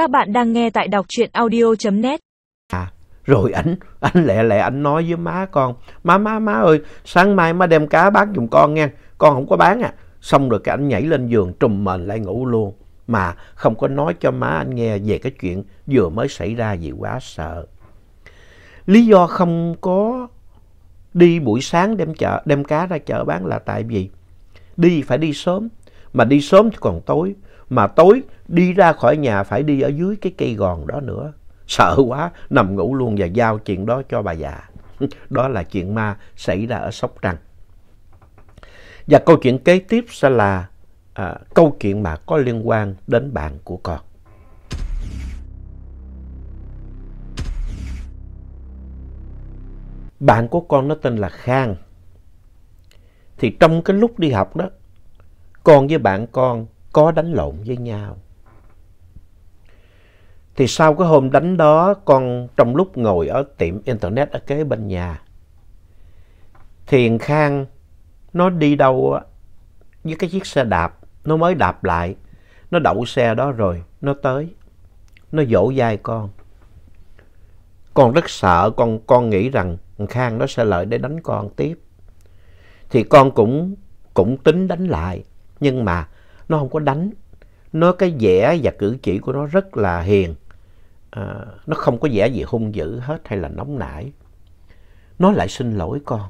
Các bạn đang nghe tại đọc truyện audio.net. À, rồi ảnh anh lẹ lẹ anh nói với má con, má má má ơi, sáng mai má đem cá bán giùm con nghe con không có bán à. Xong rồi cái anh nhảy lên giường trùm mền lại ngủ luôn, mà không có nói cho má anh nghe về cái chuyện vừa mới xảy ra vì quá sợ. Lý do không có đi buổi sáng đem chợ đem cá ra chợ bán là tại vì đi phải đi sớm, mà đi sớm thì còn tối, mà tối đi ra khỏi nhà phải đi ở dưới cái cây gòn đó nữa. Sợ quá, nằm ngủ luôn và giao chuyện đó cho bà già. Đó là chuyện ma xảy ra ở Sóc Trăng. Và câu chuyện kế tiếp sẽ là à, câu chuyện mà có liên quan đến bạn của con. Bạn của con nó tên là Khang. Thì trong cái lúc đi học đó, con với bạn con có đánh lộn với nhau. Thì sau cái hôm đánh đó, con trong lúc ngồi ở tiệm internet ở kế bên nhà, Thiền Khang nó đi đâu á, với cái chiếc xe đạp, nó mới đạp lại, nó đậu xe đó rồi, nó tới, nó dỗ dai con. Con rất sợ, con, con nghĩ rằng Khang nó sẽ lợi để đánh con tiếp. Thì con cũng, cũng tính đánh lại, nhưng mà nó không có đánh. Nó cái vẻ và cử chỉ của nó rất là hiền. À, nó không có vẻ gì hung dữ hết hay là nóng nảy. Nó lại xin lỗi con.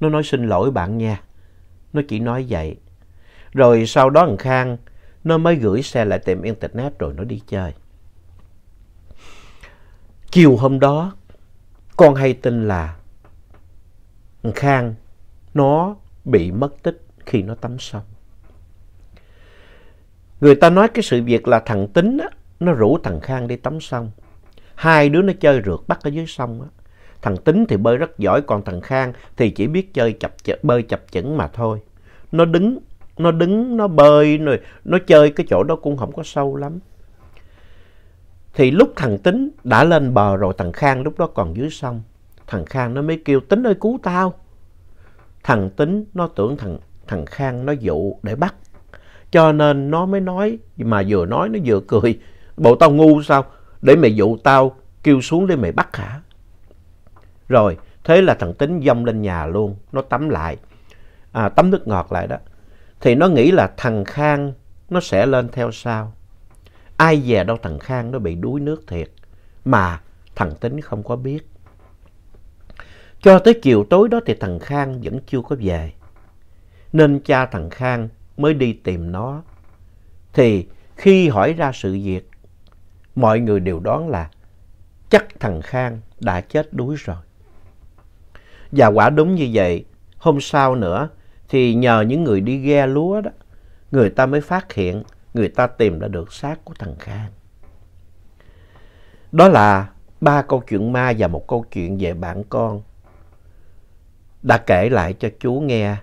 Nó nói xin lỗi bạn nha. Nó chỉ nói vậy. Rồi sau đó thằng Khang nó mới gửi xe lại tìm internet rồi nó đi chơi. Chiều hôm đó con hay tin là thằng Khang nó bị mất tích khi nó tắm xong. Người ta nói cái sự việc là thằng Tính á, nó rủ thằng Khang đi tắm sông. Hai đứa nó chơi rượt bắt ở dưới sông á. Thằng Tính thì bơi rất giỏi, còn thằng Khang thì chỉ biết chơi chập ch bơi chập chững mà thôi. Nó đứng, nó đứng, nó bơi, rồi nó chơi cái chỗ đó cũng không có sâu lắm. Thì lúc thằng Tính đã lên bờ rồi, thằng Khang lúc đó còn dưới sông. Thằng Khang nó mới kêu Tính ơi cứu tao. Thằng Tính nó tưởng thằng, thằng Khang nó dụ để bắt. Cho nên nó mới nói, mà vừa nói nó vừa cười. Bộ tao ngu sao? Để mày dụ tao kêu xuống để mày bắt hả? Rồi, thế là thằng Tính dông lên nhà luôn. Nó tắm lại, à, tắm nước ngọt lại đó. Thì nó nghĩ là thằng Khang nó sẽ lên theo sau. Ai về đâu thằng Khang nó bị đuối nước thiệt. Mà thằng Tính không có biết. Cho tới chiều tối đó thì thằng Khang vẫn chưa có về. Nên cha thằng Khang mới đi tìm nó. Thì khi hỏi ra sự việc, mọi người đều đoán là chắc thằng Khang đã chết đuối rồi. Và quả đúng như vậy, hôm sau nữa thì nhờ những người đi ghe lúa đó, người ta mới phát hiện, người ta tìm ra được xác của thằng Khang. Đó là ba câu chuyện ma và một câu chuyện về bạn con đã kể lại cho chú nghe.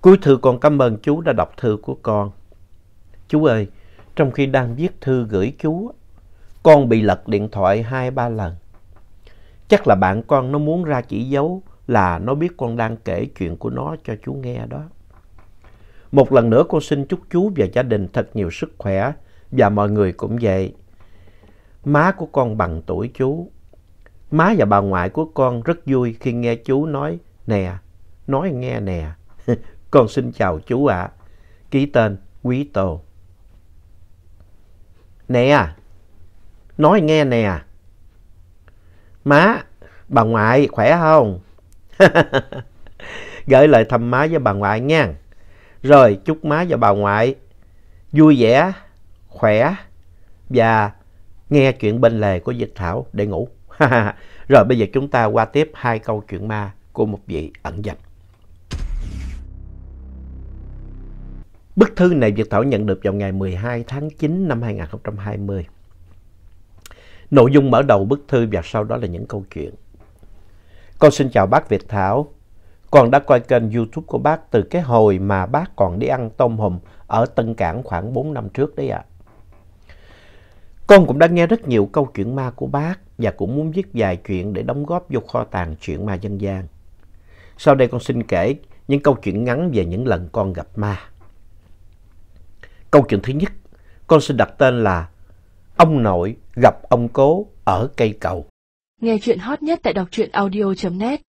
Cuối thư con cảm ơn chú đã đọc thư của con. Chú ơi, trong khi đang viết thư gửi chú, con bị lật điện thoại hai ba lần. Chắc là bạn con nó muốn ra chỉ dấu là nó biết con đang kể chuyện của nó cho chú nghe đó. Một lần nữa con xin chúc chú và gia đình thật nhiều sức khỏe và mọi người cũng vậy. Má của con bằng tuổi chú. Má và bà ngoại của con rất vui khi nghe chú nói Nè, nói nghe nè. con xin chào chú ạ. À. Ký tên Quý Tô. Nè, à, nói nghe nè. Má, bà ngoại khỏe không? Gửi lời thăm má với bà ngoại nha. Rồi chúc má và bà ngoại vui vẻ, khỏe và nghe chuyện bên lề của Dịch Thảo để ngủ. Rồi bây giờ chúng ta qua tiếp hai câu chuyện ma của một vị ẩn danh. Bức thư này Việt Thảo nhận được vào ngày 12 tháng 9 năm 2020. Nội dung mở đầu bức thư và sau đó là những câu chuyện. Con xin chào bác Việt Thảo. Con đã coi kênh YouTube của bác từ cái hồi mà bác còn đi ăn tôm hùm ở Tân Cảng khoảng 4 năm trước đấy ạ. À. Con cũng đã nghe rất nhiều câu chuyện ma của bác và cũng muốn viết vài chuyện để đóng góp vô kho tàng chuyện ma dân gian. Sau đây con xin kể những câu chuyện ngắn về những lần con gặp ma. Câu chuyện thứ nhất, con xin đặt tên là ông nội gặp ông cố ở cây cầu. Nghe chuyện hot nhất tại đọc truyện audio.net